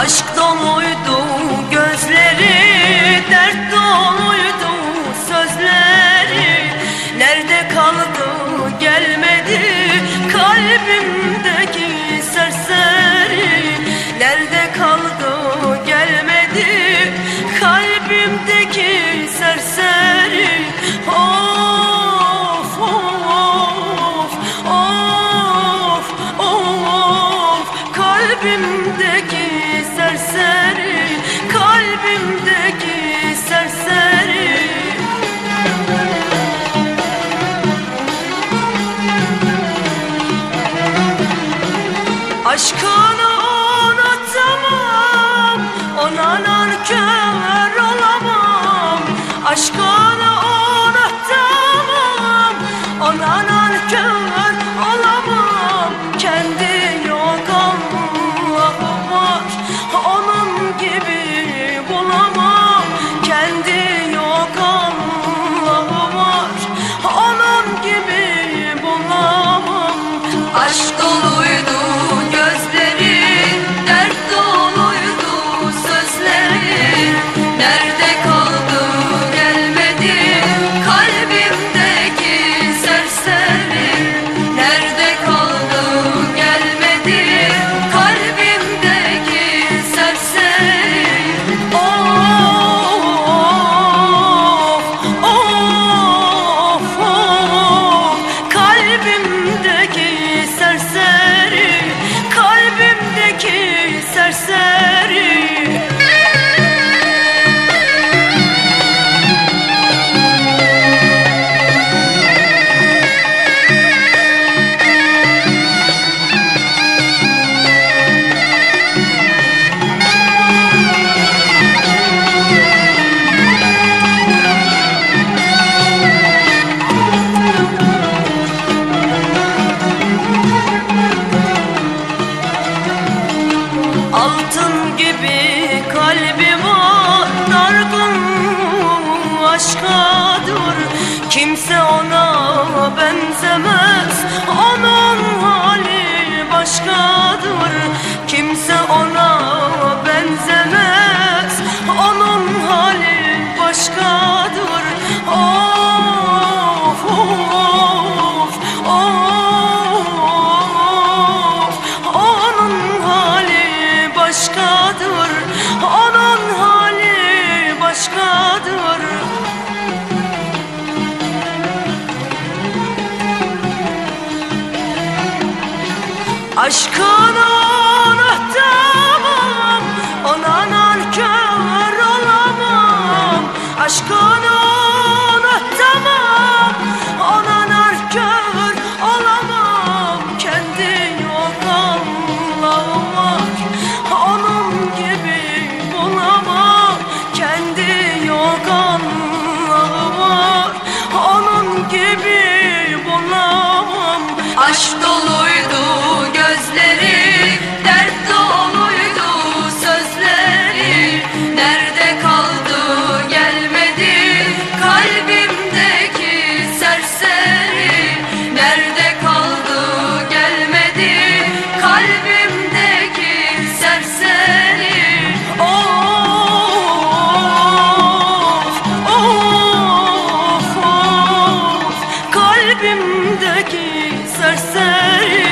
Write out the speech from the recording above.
Aşk doluydu gözleri Dert doluydu sözleri Nerede kaldı gelmedi Kalbimdeki serseri Nerede kaldı gelmedi Kalbimdeki serseri Of of of of of. Kalbimdeki serseri Kalbimdeki serseri. Aşkını unutamam Ona nankör olamam. Aşkını unutamam Ona nankör olamam. Kendi yolumda Altın gibi kalbim o dargın aşka dur Kimse ona benzemez. Aşkın unutamam Ona nankör olamam. Aşkın unutamam Ona nankör olamam. Kendi yolumla olmak Onun gibi bulamam. Kendi yorganlığı var Onun gibi Kalbimdeki serseri